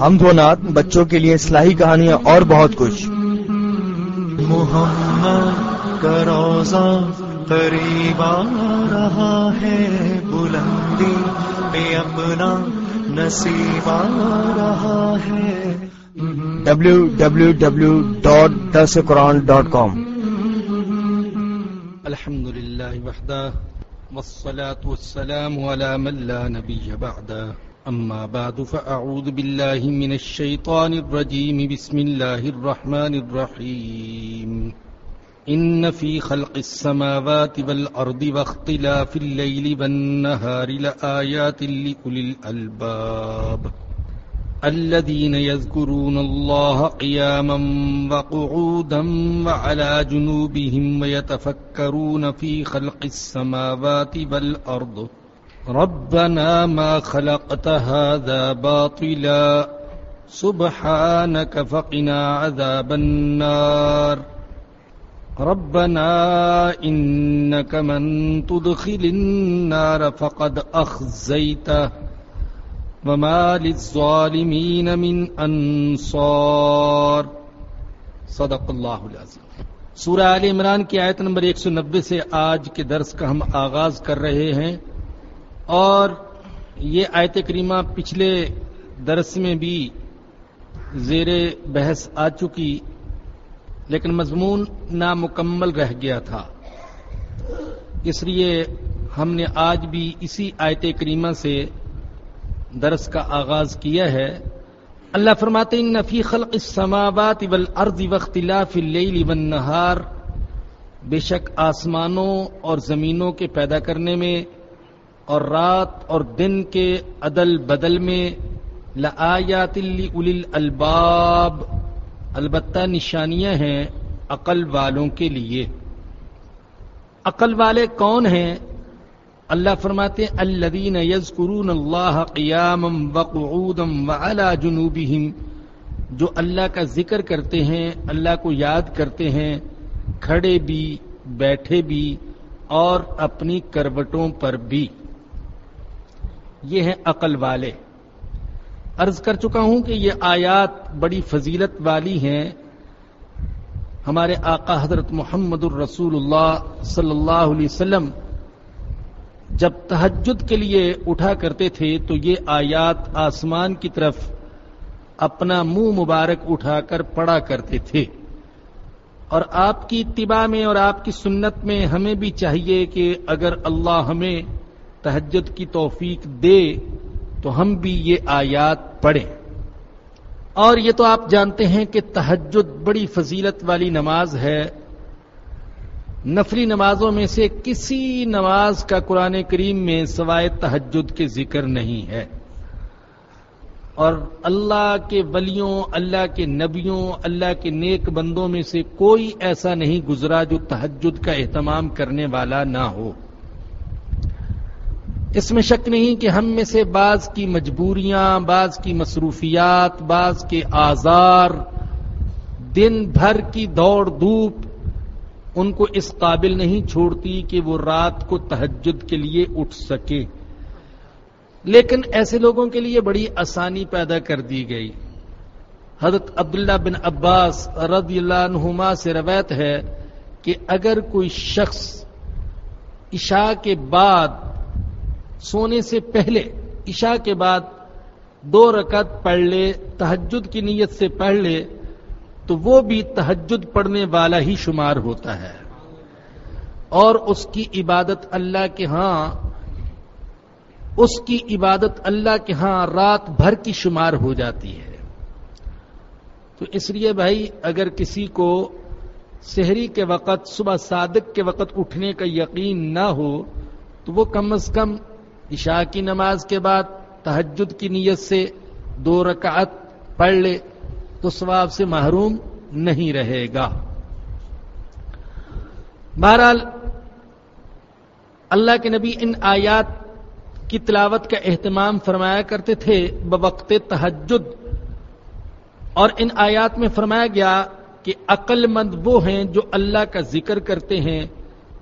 ہم دو نات بچوں کے لیے اصلاحی کہانیاں اور بہت کچھ۔ محمد کا روزہ قریب آ رہا ہے بلندی پہ اپنا نصیب آ رہا ہے۔ ڈبلو ڈبلو ڈبلو ڈاٹ درس قرآن ڈاٹ کام الحمد لله وحده والصلاة والسلام على من لا نبي بعده أما بعد، فأعوذ بالله من الشيطان الرجيم. بسم الله الرحمن الرحيم. إن في خلق السماوات والأرض واختلاف الليل والنهار لآيات لأولي الألباب. الذين يذكرون الله قياما وقعودا وعلى جنوبهم ويتفكرون في خلق السماوات والأرض. ربنا ما خلقت هذا باطلا سبحانك فقنا عذاب النار ربنا إنك من تدخل النار فقد أخزيته وما للظالمين من انصار صدق اللہ العظیم سورہ آل عمران کی آیت نمبر 190 سے آج کے درس کا ہم آغاز کر رہے ہیں اور یہ آیت کریمہ پچھلے درس میں بھی زیر بحث آ چکی، لیکن مضمون نامکمل رہ گیا تھا۔ اس لیے ہم نے آج بھی اسی آیت کریمہ سے درس کا آغاز کیا ہے۔ اللہ فرماتے ان نفی خلق السماوات والارض واختلاف اللیل والنہار بے شک آسمانوں اور زمینوں کے پیدا کرنے میں اور رات اور دن کے عدل بدل میں لآیات لاولی الالباب، البتہ نشانیاں ہیں عقل والوں کے لیے۔ عقل والے کون ہیں؟ اللہ فرماتے الذین یذکرون اللہ قیاما وقعودا وعلى جنوبہم، جو اللہ کا ذکر کرتے ہیں، اللہ کو یاد کرتے ہیں، کھڑے بھی، بیٹھے بھی، اور اپنی کروٹوں پر بھی۔ یہ ہیں عقل والے۔ عرض کر چکا ہوں کہ یہ آیات بڑی فضیلت والی ہیں۔ ہمارے آقا حضرت محمد الرسول اللہ صلی اللہ علیہ وسلم جب تہجد کے لیے اٹھا کرتے تھے تو یہ آیات آسمان کی طرف اپنا منہ مبارک اٹھا کر پڑا کرتے تھے۔ اور آپ کی اتباع میں اور آپ کی سنت میں ہمیں بھی چاہیے کہ اگر اللہ ہمیں تہجد کی توفیق دے تو ہم بھی یہ آیات پڑھیں۔ اور یہ تو آپ جانتے ہیں کہ تہجد بڑی فضیلت والی نماز ہے۔ نفلی نمازوں میں سے کسی نماز کا قرآن کریم میں سوائے تحجد کے ذکر نہیں ہے۔ اور اللہ کے ولیوں، اللہ کے نبیوں، اللہ کے نیک بندوں میں سے کوئی ایسا نہیں گزرا جو تحجد کا اہتمام کرنے والا نہ ہو۔ اس میں شک نہیں کہ ہم میں سے بعض کی مجبوریاں، بعض کی مصروفیات، بعض کے آزار دن بھر کی دوڑ دھوپ ان کو اس قابل نہیں چھوڑتی کہ وہ رات کو تہجد کے لیے اٹھ سکے۔ لیکن ایسے لوگوں کے لیے بڑی آسانی پیدا کر دی گئی۔ حضرت عبداللہ بن عباس رضی اللہ عنہما سے روایت ہے کہ اگر کوئی شخص عشاء کے بعد سونے سے پہلے، عشاء کے بعد دو رکعت پڑھ لے، تہجد کی نیت سے پڑھ لے، تو وہ بھی تہجد پڑھنے والا ہی شمار ہوتا ہے۔ اور اس کی عبادت اللہ کے ہاں اس کی عبادت اللہ کے ہاں رات بھر کی شمار ہو جاتی ہے۔ تو اس لیے بھائی، اگر کسی کو شہری کے وقت، صبح صادق کے وقت اٹھنے کا یقین نہ ہو، تو وہ کم از کم عشاء کی نماز کے بعد تہجد کی نیت سے دو رکعت پڑھ لے تو ثواب سے محروم نہیں رہے گا۔ بہرحال اللہ کے نبی ان آیات کی تلاوت کا اہتمام فرمایا کرتے تھے بوقت تحجد اور ان آیات میں فرمایا گیا کہ عقل مند وہ ہیں جو اللہ کا ذکر کرتے ہیں،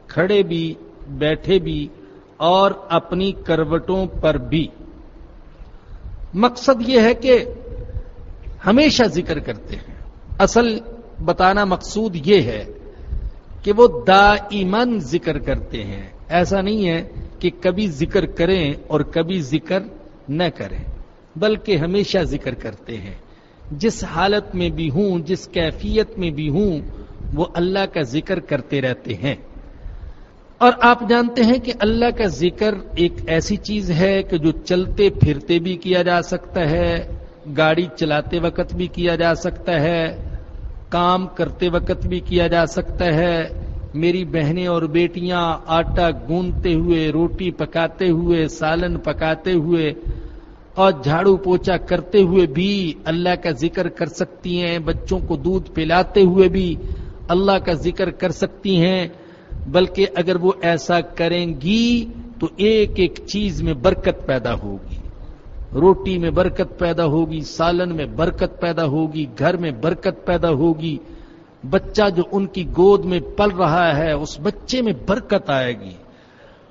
کھڑے بھی، بیٹھے بھی اور اپنی کروٹوں پر بھی۔ مقصد یہ ہے کہ ہمیشہ ذکر کرتے ہیں۔ اصل بتانا مقصود یہ ہے کہ وہ دائمن ذکر کرتے ہیں۔ ایسا نہیں ہے کہ کبھی ذکر کریں اور کبھی ذکر نہ کریں، بلکہ ہمیشہ ذکر کرتے ہیں۔ جس حالت میں بھی ہوں، جس کیفیت میں بھی ہوں، وہ اللہ کا ذکر کرتے رہتے ہیں۔ اور آپ جانتے ہیں کہ اللہ کا ذکر ایک ایسی چیز ہے کہ جو چلتے پھرتے بھی کیا جا سکتا ہے، گاڑی چلاتے وقت بھی کیا جا سکتا ہے، کام کرتے وقت بھی کیا جا سکتا ہے۔ میری بہنیں اور بیٹیاں آٹا گونتے ہوئے، روٹی پکاتے ہوئے، سالن پکاتے ہوئے اور جھاڑو پوچا کرتے ہوئے بھی اللہ کا ذکر کر سکتی ہیں۔ بچوں کو دودھ پلاتے ہوئے بھی اللہ کا ذکر کر سکتی ہیں۔ بلکہ اگر وہ ایسا کریں گی تو ایک ایک چیز میں برکت پیدا ہوگی۔ روٹی میں برکت پیدا ہوگی، سالن میں برکت پیدا ہوگی، گھر میں برکت پیدا ہوگی۔ بچہ جو ان کی گود میں پل رہا ہے، اس بچے میں برکت آئے گی۔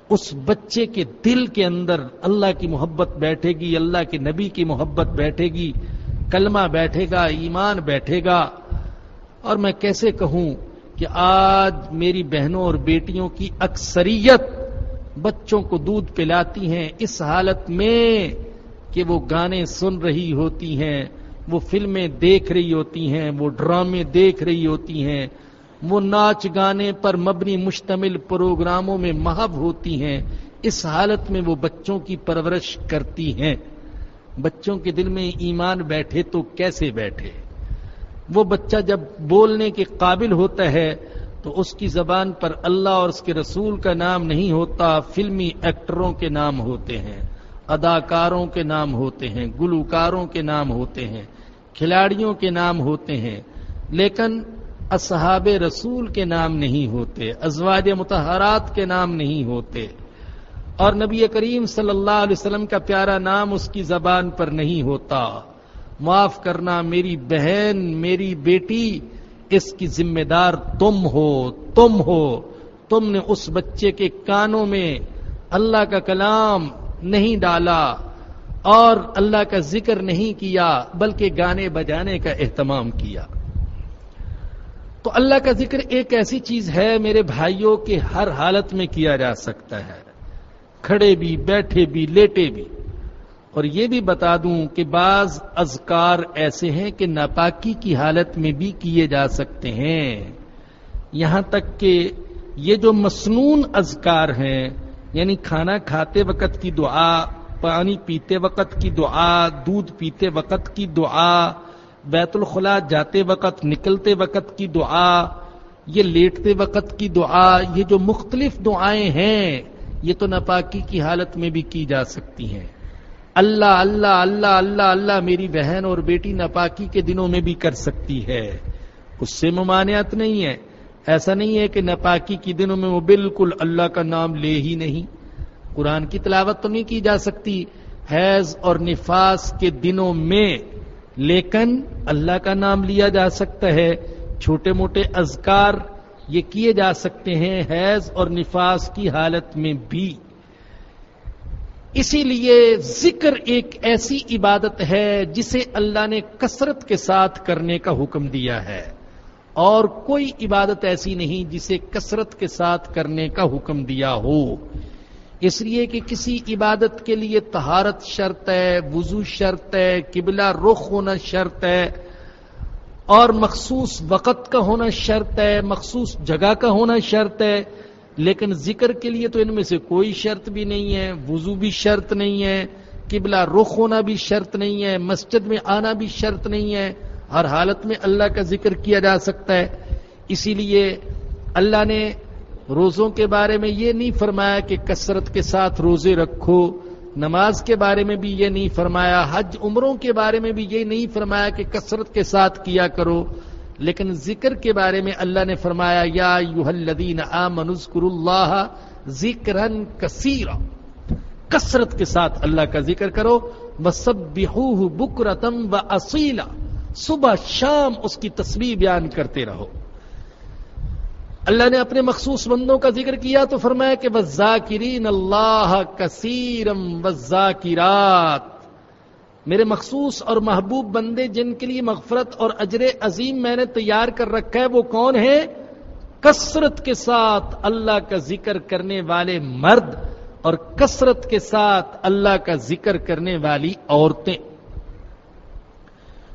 اس بچے کے دل کے اندر اللہ کی محبت بیٹھے گی، اللہ کے نبی کی محبت بیٹھے گی، کلمہ بیٹھے گا، ایمان بیٹھے گا۔ اور میں کیسے کہوں کہ آج میری بہنوں اور بیٹیوں کی اکثریت بچوں کو دودھ پلاتی ہیں، اس حالت میں کہ وہ گانے سن رہی ہوتی ہیں، وہ فلمیں دیکھ رہی ہوتی ہیں، وہ ڈرامے دیکھ رہی ہوتی ہیں، وہ ناچ گانے پر مبنی مشتمل پروگراموں میں محب ہوتی ہیں، اس حالت میں وہ بچوں کی پرورش کرتی ہیں۔ بچوں کے دل میں ایمان بیٹھے تو کیسے بیٹھے؟ وہ بچہ جب بولنے کے قابل ہوتا ہے تو اس کی زبان پر اللہ اور اس کے رسول کا نام نہیں ہوتا، فلمی ایکٹروں کے نام ہوتے ہیں، اداکاروں کے نام ہوتے ہیں، گلوکاروں کے نام ہوتے ہیں، کھلاڑیوں کے نام ہوتے ہیں، لیکن اصحاب رسول کے نام نہیں ہوتے، ازواج متحرات کے نام نہیں ہوتے۔ اور نبی کریم صلی اللہ علیہ وسلم کا پیارا نام اس کی زبان پر نہیں ہوتا۔ معاف کرنا میری بہن، میری بیٹی، اس کی ذمہ دار تم ہو تم ہو۔ تم نے اس بچے کے کانوں میں اللہ کا کلام نہیں ڈالا اور اللہ کا ذکر نہیں کیا، بلکہ گانے بجانے کا اہتمام کیا۔ تو اللہ کا ذکر ایک ایسی چیز ہے میرے بھائیوں کے ہر حالت میں کیا جا سکتا ہے۔ کھڑے بھی، بیٹھے بھی، لیٹے بھی۔ اور یہ بھی بتا دوں کہ بعض اذکار ایسے ہیں کہ ناپاکی کی حالت میں بھی کیے جا سکتے ہیں۔ یہاں تک کہ یہ جو مسنون اذکار ہیں یعنی کھانا کھاتے وقت کی دعا، پانی پیتے وقت کی دعا، دودھ پیتے وقت کی دعا، بیت الخلا جاتے وقت، نکلتے وقت کی دعا، یہ لیٹتے وقت کی دعا، یہ جو مختلف دعائیں ہیں، یہ تو ناپاکی کی حالت میں بھی کی جا سکتی ہیں۔ اللہ اللہ اللہ اللہ اللہ میری بہن اور بیٹی ناپاکی کے دنوں میں بھی کر سکتی ہے۔ اس سے ممانعت نہیں ہے۔ ایسا نہیں ہے کہ ناپاکی کے دنوں میں وہ بالکل اللہ کا نام لے ہی نہیں۔ قرآن کی تلاوت تو نہیں کی جا سکتی۔ حیض اور نفاس کے دنوں میں لیکن اللہ کا نام لیا جا سکتا ہے۔ چھوٹے موٹے اذکار یہ کیے جا سکتے ہیں حیض اور نفاس کی حالت میں بھی۔ اسی لیے ذکر ایک ایسی عبادت ہے جسے اللہ نے کثرت کے ساتھ کرنے کا حکم دیا ہے۔ اور کوئی عبادت ایسی نہیں جسے کثرت کے ساتھ کرنے کا حکم دیا ہو۔ اس لیے کہ کسی عبادت کے لیے تہارت شرط ہے، وضو شرط ہے، قبلہ رخ ہونا شرط ہے، اور مخصوص وقت کا ہونا شرط ہے، مخصوص جگہ کا ہونا شرط ہے۔ لیکن ذکر کے لیے تو ان میں سے کوئی شرط بھی نہیں ہے، وضو بھی شرط نہیں ہے، قبلہ رخ ہونا بھی شرط نہیں ہے، مسجد میں آنا بھی شرط نہیں ہے۔ ہر حالت میں اللہ کا ذکر کیا جا سکتا ہے۔ اسی لیے اللہ نے روزوں کے بارے میں یہ نہیں فرمایا کہ کثرت کے ساتھ روزے رکھو۔ نماز کے بارے میں بھی یہ نہیں فرمایا، حج عمروں کے بارے میں بھی یہ نہیں فرمایا کہ کثرت کے ساتھ کیا کرو۔ لیکن ذکر کے بارے میں اللہ نے فرمایا، یا الذین آمنوا اذکروا اللہ ذکرا کثیرا۔ کثرت کے ساتھ اللہ کا ذکر کرو۔ وسبحوہ بکرتم و اصیلا صبح شام اس کی تصویر بیان کرتے رہو۔ اللہ نے اپنے مخصوص بندوں کا ذکر کیا تو فرمایا کہ وزاکرین اللہ کثیرم وزاکرات میرے مخصوص اور محبوب بندے جن کے لیے مغفرت اور اجر عظیم میں نے تیار کر رکھا ہے، وہ کون ہے کثرت کے ساتھ اللہ کا ذکر کرنے والے مرد اور کثرت کے ساتھ اللہ کا ذکر کرنے والی عورتیں۔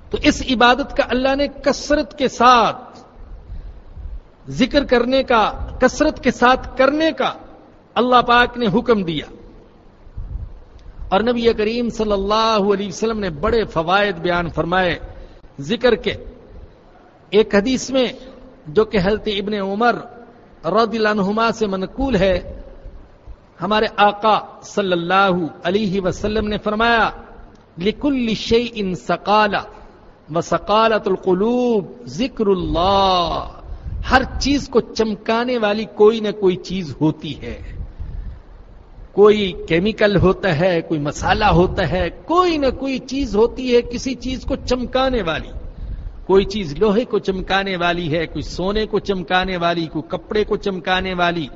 تو اس عبادت کا اللہ نے کثرت کے ساتھ ذکر کرنے کا، کثرت کے ساتھ کرنے کا اللہ پاک نے حکم دیا۔ اور نبی کریم صلی اللہ علیہ وسلم نے بڑے فوائد بیان فرمائے۔ ذکر کے ایک حدیث میں جو کہ حضرت ابن عمر رضی اللہ عنہما سے منقول ہے، ہمارے آقا صلی اللہ علیہ وسلم نے فرمایا، لکل شعی ان سکالا و سکالت القلوب ذکر اللہ۔ ہر چیز کو چمکانے والی کوئی نہ کوئی چیز ہوتی ہے۔ کوئی کیمیکل ہوتا ہے، کوئی مسالہ ہوتا ہے، کوئی نہ کوئی چیز ہوتی ہے کسی چیز کو چمکانے والی۔ کوئی چیز لوہے کو چمکانے والی ہے، کوئی سونے کو چمکانے والی، کوئی کپڑے کو چمکانے والی،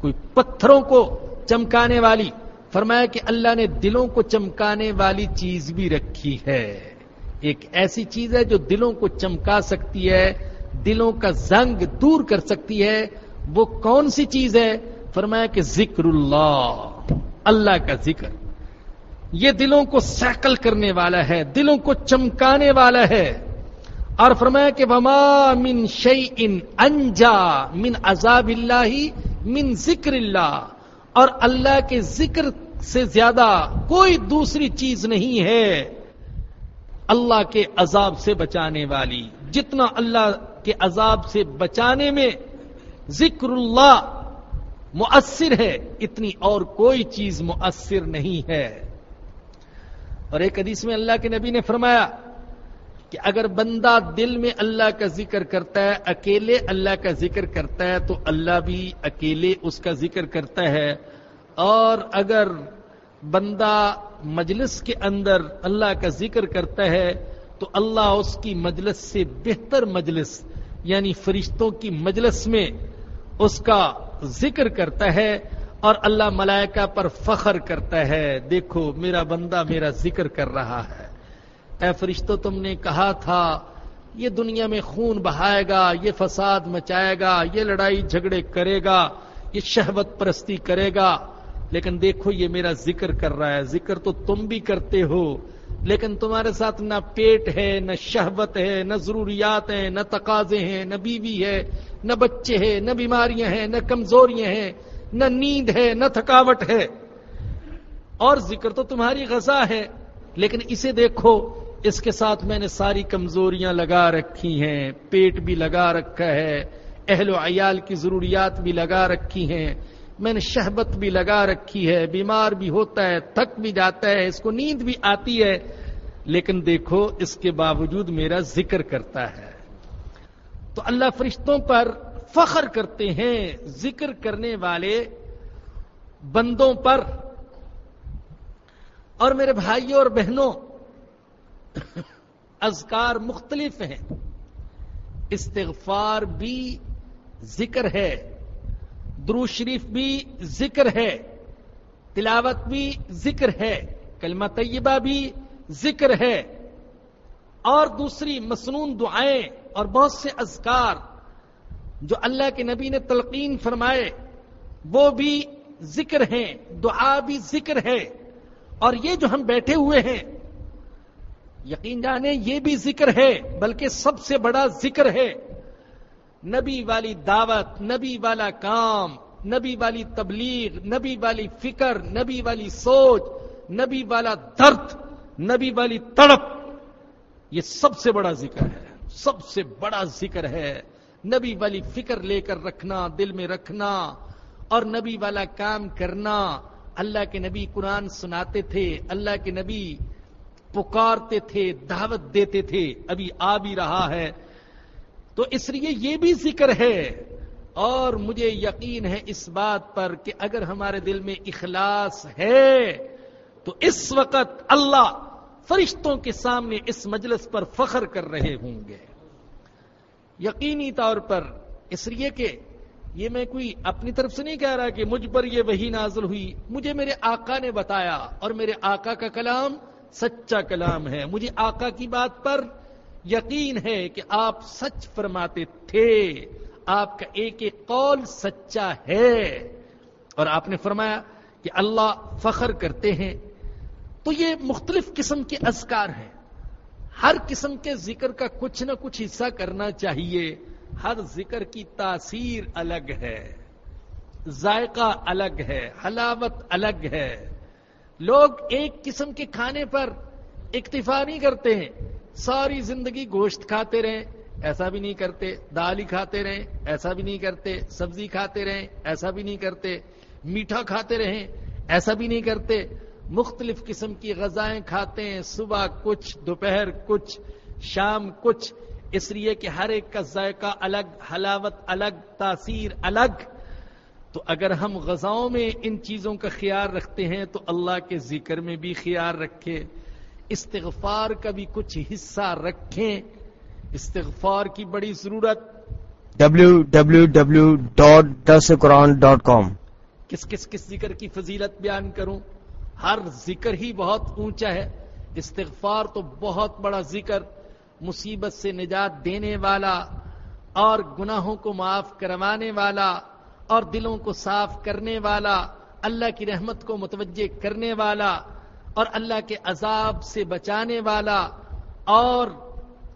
کوئی پتھروں کو چمکانے والی۔ فرمایا کہ اللہ نے دلوں کو چمکانے والی چیز بھی رکھی ہے۔ ایک ایسی چیز ہے جو دلوں کو چمکا سکتی ہے، دلوں کا زنگ دور کر سکتی ہے۔ وہ کون سی چیز ہے؟ فرمایا کہ ذکر اللہ۔ اللہ کا ذکر۔ یہ دلوں کو سیکل کرنے والا ہے، دلوں کو چمکانے والا ہے۔ اور فرمایا کہ وما من شعی انجا من عذاب اللہ من ذکر اللہ اور اللہ کے ذکر سے زیادہ کوئی دوسری چیز نہیں ہے اللہ کے عذاب سے بچانے والی۔ جتنا اللہ کے عذاب سے بچانے میں ذکر اللہ مؤثر ہے، اتنی اور کوئی چیز مؤثر نہیں ہے۔ اور ایک حدیث میں اللہ کے نبی نے فرمایا کہ اگر بندہ دل میں اللہ کا ذکر کرتا ہے، اکیلے اللہ کا ذکر کرتا ہے، تو اللہ بھی اکیلے اس کا ذکر کرتا ہے۔ اور اگر بندہ مجلس کے اندر اللہ کا ذکر کرتا ہے، تو اللہ اس کی مجلس سے بہتر مجلس یعنی فرشتوں کی مجلس میں اس کا ذکر کرتا ہے اور اللہ ملائکہ پر فخر کرتا ہے، دیکھو میرا بندہ میرا ذکر کر رہا ہے۔ اے فرشتوں تم نے کہا تھا، یہ دنیا میں خون بہائے گا، یہ فساد مچائے گا، یہ لڑائی جھگڑے کرے گا، یہ شہوت پرستی کرے گا۔ لیکن دیکھو، یہ میرا ذکر کر رہا ہے۔ ذکر تو تم بھی کرتے ہو۔ لیکن تمہارے ساتھ نہ پیٹ ہے، نہ شہوت ہے، نہ ضروریات ہیں، نہ تقاضے ہیں، نہ بیوی ہے، نہ بچے ہیں، نہ بیماریاں ہیں، نہ کمزوریاں ہیں، نہ نیند ہے، نہ تھکاوٹ ہے۔ اور ذکر تو تمہاری غذا ہے، لیکن اسے دیکھو، اس کے ساتھ میں نے ساری کمزوریاں لگا رکھی ہیں، پیٹ بھی لگا رکھا ہے، اہل و عیال کی ضروریات بھی لگا رکھی ہیں۔ میں نے شہبت بھی لگا رکھی ہے، بیمار بھی ہوتا ہے، تھک بھی جاتا ہے، اس کو نیند بھی آتی ہے۔ لیکن دیکھو، اس کے باوجود میرا ذکر کرتا ہے۔ تو اللہ فرشتوں پر فخر کرتے ہیں، ذکر کرنے والے بندوں پر۔ اور میرے بھائیوں اور بہنوں، اذکار مختلف ہیں۔ استغفار بھی ذکر ہے۔ درو شریف بھی ذکر ہے، تلاوت بھی ذکر ہے، کلمہ طیبہ بھی ذکر ہے۔ اور دوسری مسنون دعائیں اور بہت سے اذکار جو اللہ کے نبی نے تلقین فرمائے، وہ بھی ذکر ہیں، دعا بھی ذکر ہے۔ اور یہ جو ہم بیٹھے ہوئے ہیں، یقین جانے یہ بھی ذکر ہے، بلکہ سب سے بڑا ذکر ہے۔ نبی والی دعوت، نبی والا کام، نبی والی تبلیغ، نبی والی فکر، نبی والی سوچ، نبی والا درد، نبی والی تڑپ۔ یہ سب سے بڑا ذکر ہے، سب سے بڑا ذکر ہے۔ نبی والی فکر لے کر رکھنا، دل میں رکھنا اور نبی والا کام کرنا۔ اللہ کے نبی قرآن سناتے تھے، اللہ کے نبی پکارتے تھے، دعوت دیتے تھے۔ ابھی آ بھی رہا ہے۔ تو اس لیے یہ بھی ذکر ہے اور مجھے یقین ہے اس بات پر کہ اگر ہمارے دل میں اخلاص ہے، تو اس وقت اللہ فرشتوں کے سامنے اس مجلس پر فخر کر رہے ہوں گے۔ یقینی طور پر اس لیے کہ یہ میں کوئی اپنی طرف سے نہیں کہہ رہا کہ مجھ پر یہ وہی نازل ہوئی، مجھے میرے آقا نے بتایا اور میرے آقا کا کلام سچا کلام ہے۔ مجھے آقا کی بات پر یقین ہے کہ آپ سچ فرماتے تھے، آپ کا ایک ایک قول سچا ہے۔ اور آپ نے فرمایا کہ اللہ فخر کرتے ہیں۔ تو یہ مختلف قسم کے اذکار ہیں۔ ہر قسم کے ذکر کا کچھ نہ کچھ حصہ کرنا چاہیے۔ ہر ذکر کی تاثیر الگ ہے۔ ذائقہ الگ ہے۔ حلاوت الگ ہے۔ لوگ ایک قسم کے کھانے پر اکتفا نہیں کرتے ہیں۔ ساری زندگی گوشت کھاتے رہیں، ایسا بھی نہیں کرتے، دال ہی کھاتے رہیں، ایسا بھی نہیں کرتے، سبزی کھاتے رہیں، ایسا بھی نہیں کرتے، میٹھا کھاتے رہیں، ایسا بھی نہیں کرتے۔ مختلف قسم کی غذائیں کھاتے ہیں، صبح کچھ، دوپہر کچھ، شام کچھ۔ اس لیے کہ ہر ایک کا ذائقہ الگ، حلاوت الگ، تاثیر الگ۔ تو اگر ہم غذاؤں میں ان چیزوں کا خیال رکھتے ہیں، تو اللہ کے ذکر میں بھی خیال رکھے۔ استغفار کا بھی کچھ حصہ رکھیں۔ استغفار کی بڑی ضرورت۔ www.dasquran.com کس کس کس ذکر کی فضیلت بیان کروں؟ ہر ذکر ہی بہت اونچا ہے۔ استغفار تو بہت بڑا ذکر۔ مصیبت سے نجات دینے والا اور گناہوں کو معاف کروانے والا اور دلوں کو صاف کرنے والا اللہ کی رحمت کو متوجہ کرنے والا اور اللہ کے عذاب سے بچانے والا اور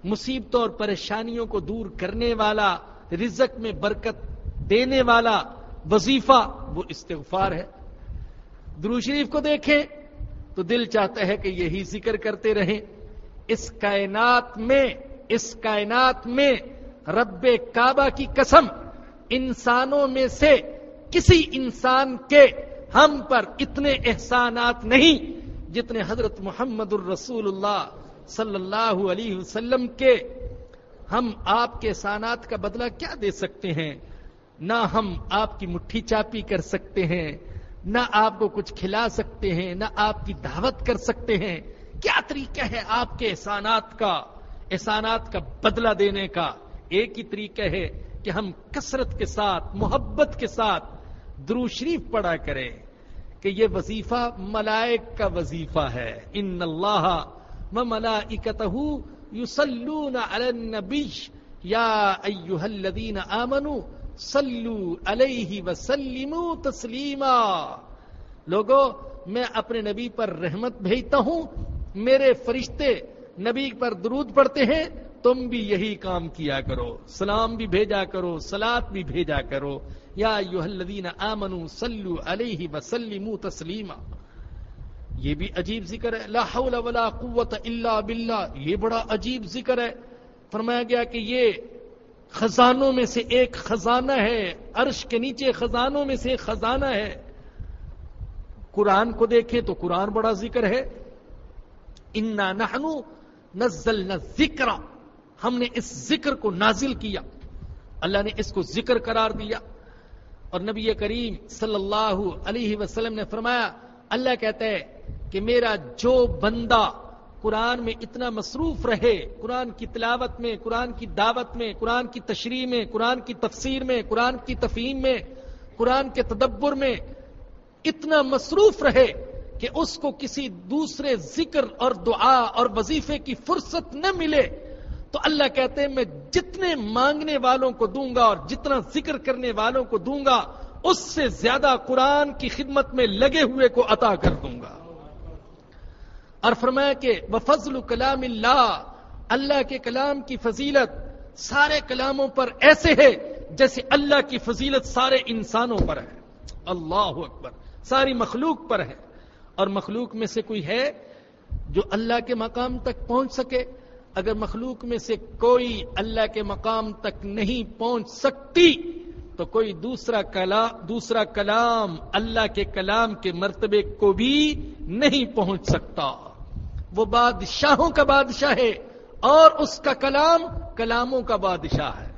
مصیبتوں اور پریشانیوں کو دور کرنے والا، رزق میں برکت دینے والا وظیفہ، وہ استغفار ہے۔ درو شریف کو دیکھیں تو دل چاہتا ہے کہ یہی ذکر کرتے رہیں۔ اس کائنات میں، اس کائنات میں رب کعبہ کی قسم، انسانوں میں سے کسی انسان کے ہم پر اتنے احسانات نہیں۔ جتنے حضرت محمد الرسول اللہ صلی اللہ علیہ وسلم کے ہم آپ کے احسانات کا بدلہ کیا دے سکتے ہیں؟ نہ ہم آپ کی مٹھی چاپی کر سکتے ہیں، نہ آپ کو کچھ کھلا سکتے ہیں، نہ آپ کی دعوت کر سکتے ہیں۔ کیا طریقہ ہے آپ کے احسانات کا؟ احسانات کا بدلہ دینے کا ایک ہی طریقہ ہے کہ ہم کثرت کے ساتھ، محبت کے ساتھ درو شریف پڑھا کریں۔ کہ یہ وظیفہ ملائک کا وظیفہ ہے۔ ان اللہ ملائکتہ یصلون علی النبی۔ یا ایوہ الذین آمنوا صلو علیہ وسلموا تسلیما۔ لوگو، میں اپنے نبی پر رحمت بھیجتا ہوں۔ میرے فرشتے نبی پر درود پڑھتے ہیں۔ تم بھی یہی کام کیا کرو، سلام بھی بھیجا کرو سلاد بھی بھیجا کرو۔ یا الذین آمنوا صلو علیہ وسلموا تسلیما۔ یہ بھی عجیب ذکر ہے۔ لا حول ولا قوت الا باللہ۔ یہ بڑا عجیب ذکر ہے۔ فرمایا گیا کہ یہ خزانوں میں سے ایک خزانہ ہے۔ عرش کے نیچے خزانوں میں سے ایک خزانہ ہے۔ قرآن کو دیکھیں تو قرآن بڑا ذکر ہے۔ انا نحنو نزل ذکر ہم نے اس ذکر کو نازل کیا۔ اللہ نے اس کو ذکر قرار دیا۔ اور نبی کریم صلی اللہ علیہ وسلم نے فرمایا، اللہ کہتا ہے کہ میرا جو بندہ قرآن میں اتنا مصروف رہے، قرآن کی تلاوت میں، قرآن کی دعوت میں، قرآن کی تشریح میں، قرآن کی تفسیر میں، قرآن کی تفہیم میں، قرآن کے تدبر میں اتنا مصروف رہے کہ اس کو کسی دوسرے ذکر اور دعا اور وظیفے کی فرصت نہ ملے۔ تو اللہ کہتے ہیں، میں جتنے مانگنے والوں کو دوں گا اور جتنا ذکر کرنے والوں کو دوں گا، اس سے زیادہ قرآن کی خدمت میں لگے ہوئے کو عطا کر دوں گا۔ اور فرمایا کہ وہ فضل کلام اللہ اللہ کے کلام کی فضیلت سارے کلاموں پر ایسے ہے جیسے اللہ کی فضیلت سارے انسانوں پر ہے۔ اللہ اکبر، ساری مخلوق پر ہے۔ اور مخلوق میں سے کوئی ہے جو اللہ کے مقام تک پہنچ سکے اگر مخلوق میں سے کوئی اللہ کے مقام تک نہیں پہنچ سکتی، تو کوئی دوسرا کلا، دوسرا کلام اللہ کے کلام کے مرتبے کو بھی نہیں پہنچ سکتا۔ وہ بادشاہوں کا بادشاہ ہے اور اس کا کلام کلاموں کا بادشاہ ہے۔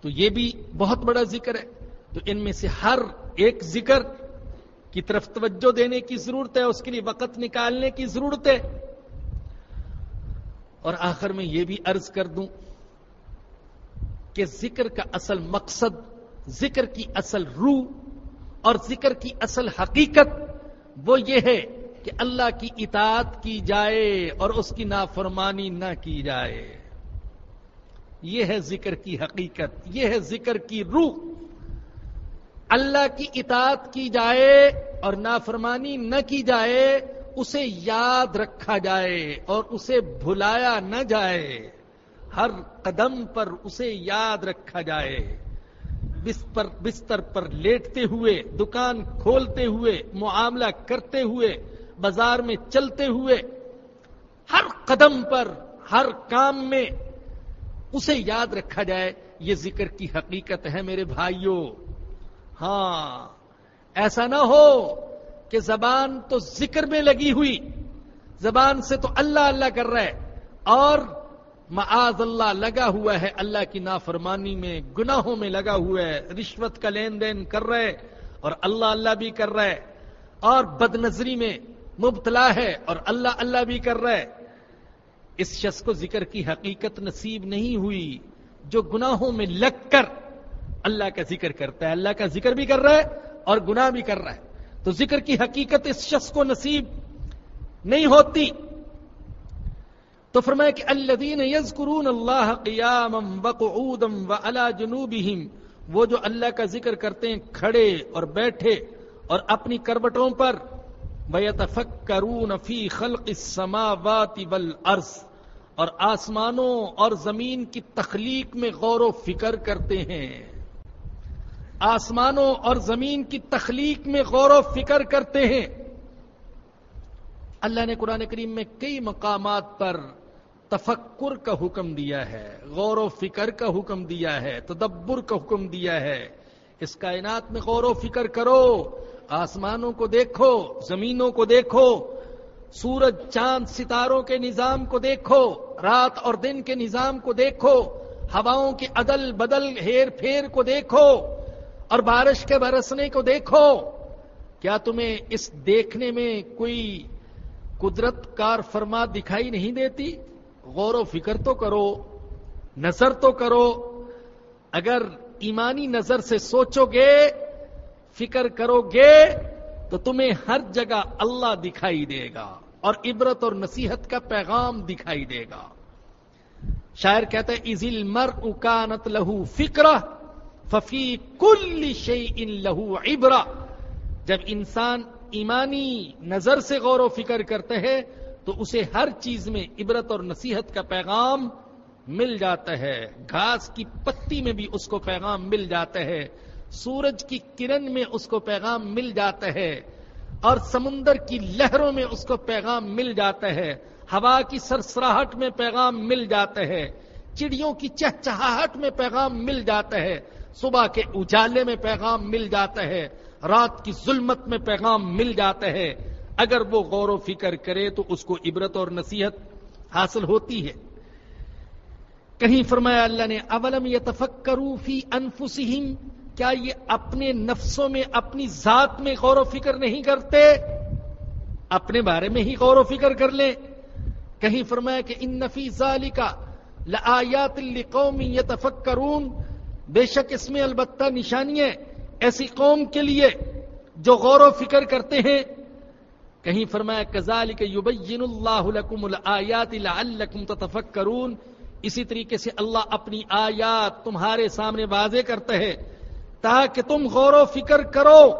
تو یہ بھی بہت بڑا ذکر ہے۔ تو ان میں سے ہر ایک ذکر کی طرف توجہ دینے کی ضرورت ہے، اس کے لیے وقت نکالنے کی ضرورت ہے۔ اور آخر میں یہ بھی عرض کر دوں کہ ذکر کا اصل مقصد، ذکر کی اصل روح اور ذکر کی اصل حقیقت وہ یہ ہے کہ اللہ کی اطاعت کی جائے اور اس کی نافرمانی نہ کی جائے۔ یہ ہے ذکر کی حقیقت، یہ ہے ذکر کی روح۔ اللہ کی اطاعت کی جائے اور نافرمانی نہ کی جائے اسے یاد رکھا جائے اور اسے بھلایا نہ جائے، ہر قدم پر اسے یاد رکھا جائے۔ بستر بستر پر لیٹتے ہوئے، دکان کھولتے ہوئے، معاملہ کرتے ہوئے، بازار میں چلتے ہوئے، ہر قدم پر، ہر کام میں اسے یاد رکھا جائے۔ یہ ذکر کی حقیقت ہے میرے بھائیوں۔ ہاں ایسا نہ ہو کہ زبان تو ذکر میں لگی ہوئی، زبان سے تو اللہ اللہ کر رہا ہے اور معاذ اللہ لگا ہوا ہے اللہ کی نافرمانی میں، گناہوں میں لگا ہوا ہے، رشوت کا لین دین کر رہے اور اللہ اللہ بھی کر رہا ہے اور بد نظری میں مبتلا ہے، اور اللہ اللہ بھی کر رہا ہے اس شخص کو ذکر کی حقیقت نصیب نہیں ہوئی، جو گناہوں میں لگ کر اللہ کا ذکر کرتا ہے، اللہ کا ذکر بھی کر رہا ہے اور گناہ بھی کر رہا ہے تو ذکر کی حقیقت اس شخص کو نصیب نہیں ہوتی۔ تو فرمایا کہ الذین یذکرون اللہ قیاما وقعودا وعلى جنوبہم، وہ جو اللہ کا ذکر کرتے ہیں، کھڑے اور بیٹھے اور اپنی کروٹوں پر وَيَتَفَكَّرُونَ فِي خَلْقِ السَّمَاوَاتِ وَالْأَرْضِ اور آسمانوں اور زمین کی تخلیق میں غور و فکر کرتے ہیں۔ آسمانوں اور زمین کی تخلیق میں غور و فکر کرتے ہیں۔ اللہ نے قرآن کریم میں کئی مقامات پر تفکر کا حکم دیا ہے، غور و فکر کا حکم دیا ہے، تدبر کا حکم دیا ہے۔ اس کائنات میں غور و فکر کرو، آسمانوں کو دیکھو، زمینوں کو دیکھو، سورج، چاند، ستاروں کے نظام کو دیکھو، رات اور دن کے نظام کو دیکھو، ہواؤں کے عدل بدل، ہیر پھیر کو دیکھو۔ اور بارش کے برسنے کو دیکھو، کیا تمہیں اس دیکھنے میں کوئی قدرت کار فرما دکھائی نہیں دیتی؟ غور و فکر تو کرو، نظر تو کرو۔ اگر ایمانی نظر سے سوچو گے، فکر کرو گے، تو تمہیں ہر جگہ اللہ دکھائی دے گا اور عبرت اور نصیحت کا پیغام دکھائی دے گا۔ شاعر کہتے ہیں ازل مر اکانت لہو فکر ففی کل شی ان لہو عبرا۔ جب انسان ایمانی نظر سے غور و فکر کرتے ہیں، تو اسے ہر چیز میں عبرت اور نصیحت کا پیغام مل جاتا ہے۔ گھاس کی پتی میں بھی اس کو پیغام مل جاتا ہے۔ سورج کی کرن میں اس کو پیغام مل جاتا ہے۔ اور سمندر کی لہروں میں اس کو پیغام مل جاتا ہے۔ ہوا کی سرسراہٹ میں پیغام مل جاتا ہے۔ چڑیوں کی چہچہاہٹ میں پیغام مل جاتا ہے۔ صبح کے اجالے میں پیغام مل جاتا ہے، رات کی ظلمت میں پیغام مل جاتا ہے۔ اگر وہ غور و فکر کرے تو اس کو عبرت اور نصیحت حاصل ہوتی ہے۔ کہیں فرمایا اللہ نے، اولم یتفکروا فی انفسہم؟ کیا یہ اپنے نفسوں میں، اپنی ذات میں غور و فکر نہیں کرتے؟ اپنے بارے میں ہی غور و فکر کر لیں۔ کہیں فرمایا کہ ان نفی ذالکا لآیات لقوم یتفکرون؟ بے شک اس میں البتہ نشانیاں ایسی قوم کے لیے جو غور و فکر کرتے ہیں۔ کہیں فرمایا کزال کے اللہ لکم الآیات لعلکم تتفکرون اسی طریقے سے اللہ اپنی آیات تمہارے سامنے واضح کرتا ہے۔ تاکہ تم غور و فکر کرو۔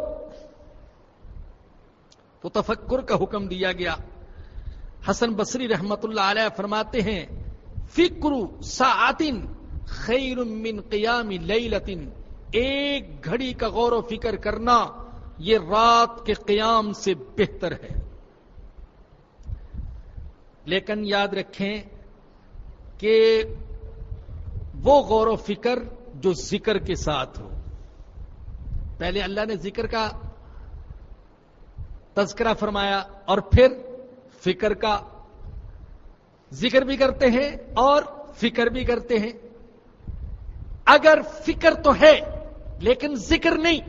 تو تفکر کا حکم دیا گیا۔ حسن بصری رحمت اللہ علیہ فرماتے ہیں فکر ساعتن خیر من قیام لیلتن۔ ایک گھڑی کا غور و فکر کرنا یہ رات کے قیام سے بہتر ہے۔ لیکن یاد رکھیں کہ وہ غور و فکر جو ذکر کے ساتھ ہو۔ پہلے اللہ نے ذکر کا تذکرہ فرمایا اور پھر فکر کا ذکر بھی کرتے ہیں اور فکر بھی کرتے ہیں۔ اگر فکر تو ہے لیکن ذکر نہیں،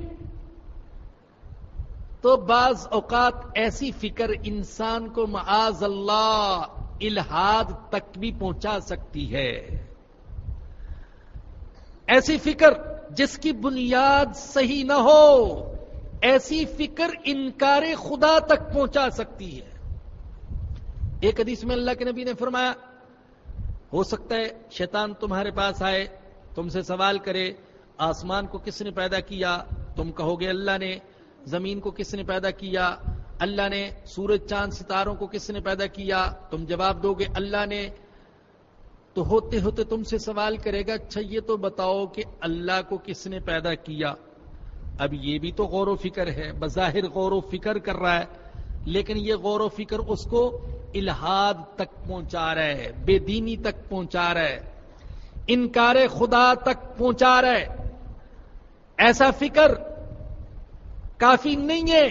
تو بعض اوقات ایسی فکر انسان کو معاذ اللہ الہاد تک بھی پہنچا سکتی ہے۔ ایسی فکر جس کی بنیاد صحیح نہ ہو، ایسی فکر انکار خدا تک پہنچا سکتی ہے۔ ایک حدیث میں اللہ کے نبی نے فرمایا، ہو سکتا ہے شیطان تمہارے پاس آئے تم سے سوال کرے، آسمان کو کس نے پیدا کیا؟ تم کہو گے اللہ نے۔ زمین کو کس نے پیدا کیا؟ اللہ نے۔ سورج، چاند، ستاروں کو کس نے پیدا کیا؟ تم جواب دو گے اللہ نے۔ تو ہوتے ہوتے تم سے سوال کرے گا اچھا یہ تو بتاؤ کہ اللہ کو کس نے پیدا کیا۔ اب یہ بھی تو غور و فکر ہے، بظاہر غور و فکر کر رہا ہے، لیکن یہ غور و فکر اس کو الہاد تک پہنچا رہا ہے، بے دینی تک پہنچا رہا ہے۔ انکار خدا تک پہنچا رہا ہے ایسا فکر کافی نہیں ہے،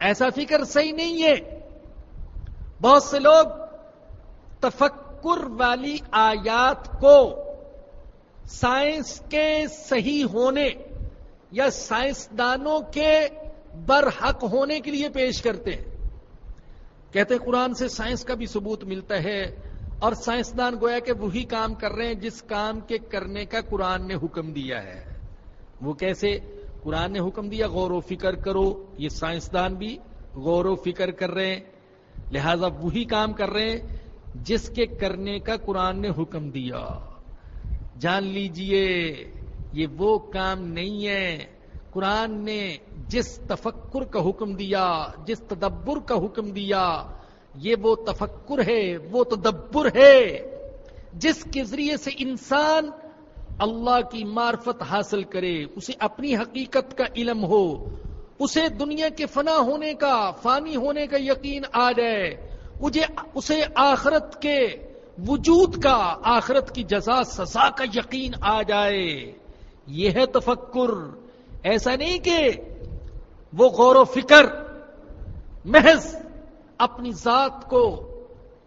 ایسا فکر صحیح نہیں ہے۔ بہت سے لوگ تفکر والی آیات کو سائنس کے صحیح ہونے یا سائنسدانوں کے برحق ہونے کے لیے پیش کرتے ہیں۔ کہتے قرآن سے سائنس کا بھی ثبوت ملتا ہے اور سائنسدان گویا کہ وہی کام کر رہے ہیں جس کام کے کرنے کا قرآن نے حکم دیا ہے۔ وہ کیسے؟ قرآن نے حکم دیا، غور و فکر کرو، یہ سائنسدان بھی غور و فکر کر رہے ہیں۔ لہذا وہی کام کر رہے ہیں جس کے کرنے کا قرآن نے حکم دیا۔ جان لیجیے، یہ وہ کام نہیں ہے۔ قرآن نے جس تفکر کا حکم دیا، جس تدبر کا حکم دیا یہ وہ تفکر ہے، وہ تدبر ہے، جس کے ذریعے سے انسان اللہ کی معرفت حاصل کرے، اسے اپنی حقیقت کا علم ہو، اسے دنیا کے فنا ہونے کا، فانی ہونے کا یقین آ جائے اسے آخرت کے وجود کا، آخرت کی جزا، سزا کا یقین آ جائے۔ یہ ہے تفکر۔ ایسا نہیں کہ وہ غور و فکر، محض اپنی ذات کو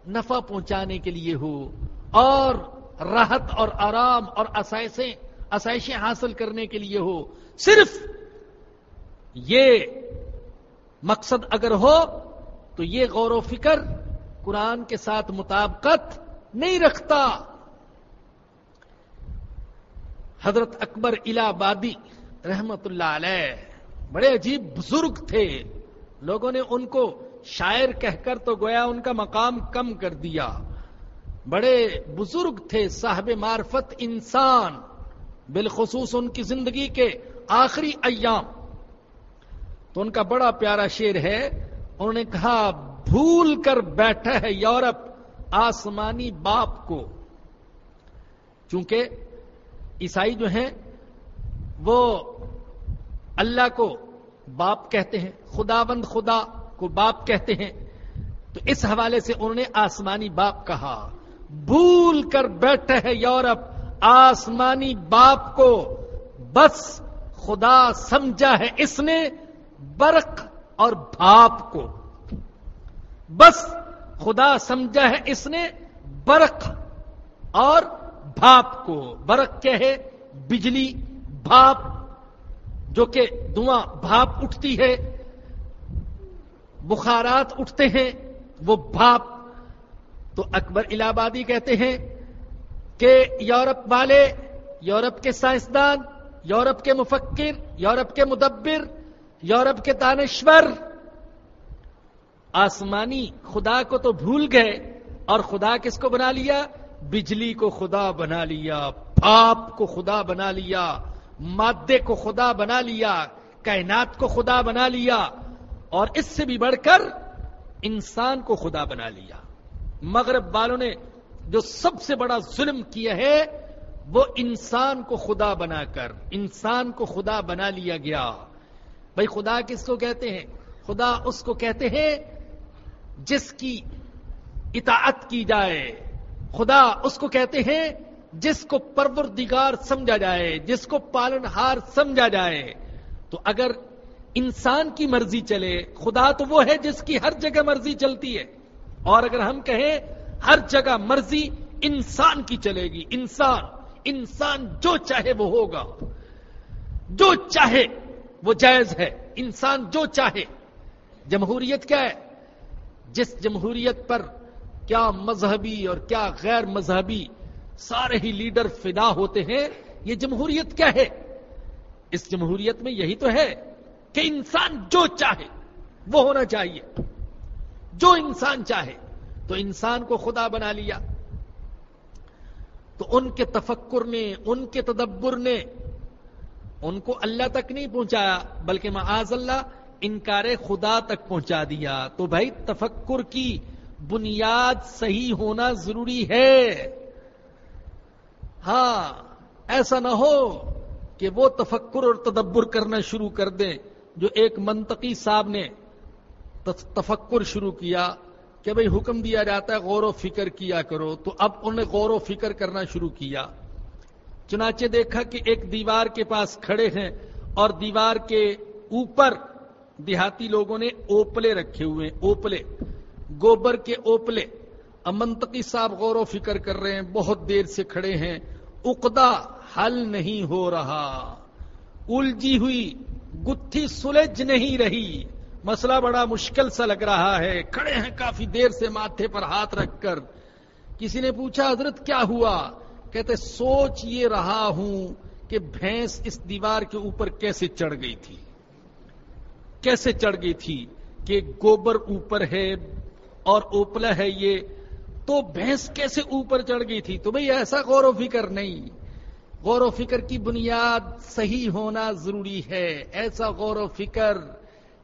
نفع پہنچانے کے لیے ہو اور راحت اور آرام اور آسائشیں آسائشیں حاصل کرنے کے لیے ہو۔ صرف یہ مقصد اگر ہو تو یہ غور و فکر قرآن کے ساتھ مطابقت نہیں رکھتا۔ حضرت اکبر الہ آبادی رحمت اللہ علیہ بڑے عجیب بزرگ تھے۔ لوگوں نے ان کو شاعر کہہ کر تو گویا ان کا مقام کم کر دیا۔ بڑے بزرگ تھے صاحب معرفت انسان، بالخصوص ان کی زندگی کے آخری ایام۔ تو ان کا بڑا پیارا شعر ہے، انہوں نے کہا، بھول کر بیٹھا ہے یورپ آسمانی باپ کو۔ چونکہ عیسائی جو ہیں، وہ اللہ کو باپ کہتے ہیں خدا بند خدا۔ کو باپ کہتے ہیں۔ تو اس حوالے سے انہوں نے آسمانی باپ کہا، بھول کر بیٹھے ہے یورپ، آسمانی باپ کو بس خدا سمجھا ہے اس نے برق اور بھاپ کو۔ بس خدا سمجھا ہے اس نے برق اور بھاپ کو۔ برق کیا ہے؟ بجلی، بھاپ، جو کہ دعاں بھاپ اٹھتی ہے۔ بخارات اٹھتے ہیں، وہ بھاپ تو اکبر الہ آبادی کہتے ہیں کہ یورپ والے، یورپ کے سائنسدان، یورپ کے مفکر، یورپ کے مدبر، یورپ کے دانشور، آسمانی خدا کو تو بھول گئے اور خدا کس کو بنا لیا؟ بجلی کو خدا بنا لیا بھاپ کو خدا بنا لیا، مادے کو خدا بنا لیا، کائنات کو خدا بنا لیا۔ اور اس سے بھی بڑھ کر انسان کو خدا بنا لیا۔ مغرب والوں نے جو سب سے بڑا ظلم کیا ہے، وہ انسان کو خدا بنا کر، انسان کو خدا بنا لیا گیا۔ بھائی خدا کس کو کہتے ہیں؟ خدا اس کو کہتے ہیں جس کی اطاعت کی جائے۔ خدا اس کو کہتے ہیں جس کو پروردگار سمجھا جائے، جس کو پالن ہار سمجھا جائے۔ تو اگر انسان کی مرضی چلے، خدا تو وہ ہے جس کی ہر جگہ مرضی چلتی ہے۔ اور اگر ہم کہیں ہر جگہ مرضی انسان کی چلے گی، انسان انسان جو چاہے وہ ہوگا۔ جو چاہے وہ جائز ہے، انسان جو چاہے۔ جمہوریت کیا ہے؟ جس جمہوریت پر کیا مذہبی اور کیا غیر مذہبی سارے ہی لیڈر فدا ہوتے ہیں، یہ جمہوریت کیا ہے؟ اس جمہوریت میں یہی تو ہے۔ کہ انسان جو چاہے وہ ہونا چاہیے۔ جو انسان چاہے تو انسان کو خدا بنا لیا۔ تو ان کے تفکر نے، ان کے تدبر نے ان کو اللہ تک نہیں پہنچایا، بلکہ معاذ اللہ انکار خدا تک پہنچا دیا۔ تو بھائی تفکر کی بنیاد صحیح ہونا ضروری ہے۔ ہاں ایسا نہ ہو کہ وہ تفکر اور تدبر کرنا شروع کر دیں۔ جو ایک منطقی صاحب نے تفکر شروع کیا کہ بھئی حکم دیا جاتا ہے غور و فکر کیا کرو، تو اب انہوں نے غور و فکر کرنا شروع کیا۔ چنانچہ دیکھا کہ ایک دیوار کے پاس کھڑے ہیں اور دیوار کے اوپر دیہاتی لوگوں نے اوپلے رکھے ہوئے اوپلے۔ گوبر کے اوپلے۔ امنتقی صاحب غور و فکر کر رہے ہیں، بہت دیر سے کھڑے ہیں۔ اقدا حل نہیں ہو رہا۔ الجھی ہوئی۔ گتھی سلجھ نہیں رہی۔ مسئلہ بڑا مشکل سا لگ رہا ہے۔ کھڑے ہیں کافی دیر سے ماتھے پر ہاتھ رکھ کر۔ کسی نے پوچھا، حضرت کیا ہوا؟ کہتے، سوچ یہ رہا ہوں کہ بھینس اس دیوار کے اوپر کیسے چڑھ گئی تھی۔ کیسے چڑھ گئی تھی کہ گوبر اوپر ہے اور اوپلا ہے یہ۔ تو بھینس کیسے اوپر چڑھ گئی تھی؟ تو بھئی ایسا غور و فکر نہیں۔ غور و فکر کی بنیاد صحیح ہونا ضروری ہے۔ ایسا غور و فکر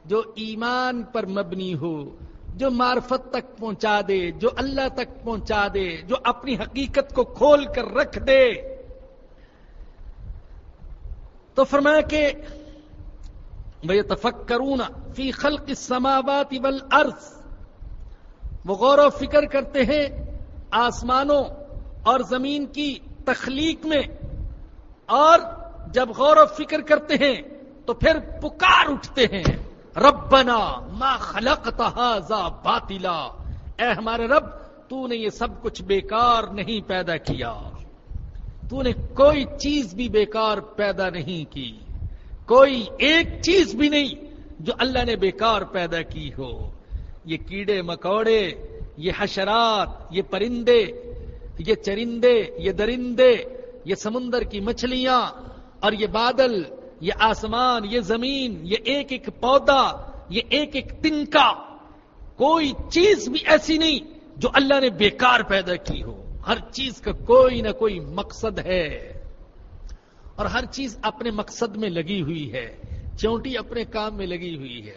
جو ایمان پر مبنی ہو، جو معرفت تک پہنچا دے، جو اللہ تک پہنچا دے، جو اپنی حقیقت کو کھول کر رکھ دے۔ تو فرمایا کہ بھائی تفکرون فی خلق السماوات والارض وہ غور و فکر کرتے ہیں آسمانوں اور زمین کی تخلیق میں۔ اور جب غور و فکر کرتے ہیں تو پھر پکار اٹھتے ہیں، ربنا ما خلقت هذا باطلا۔ اے ہمارے رب، تو نے یہ سب کچھ بیکار نہیں پیدا کیا۔ تو نے کوئی چیز بھی بیکار پیدا نہیں کی۔ کوئی ایک چیز بھی نہیں جو اللہ نے بیکار پیدا کی ہو۔ یہ کیڑے مکوڑے، یہ حشرات، یہ پرندے، یہ چرندے، یہ درندے یہ سمندر کی مچھلیاں اور یہ بادل، یہ آسمان، یہ زمین، یہ ایک ایک پودا، یہ ایک ایک تنکا۔ کوئی چیز بھی ایسی نہیں جو اللہ نے بیکار پیدا کی ہو۔ ہر چیز کا کوئی نہ کوئی مقصد ہے۔ اور ہر چیز اپنے مقصد میں لگی ہوئی ہے۔ چونٹی اپنے کام میں لگی ہوئی ہے۔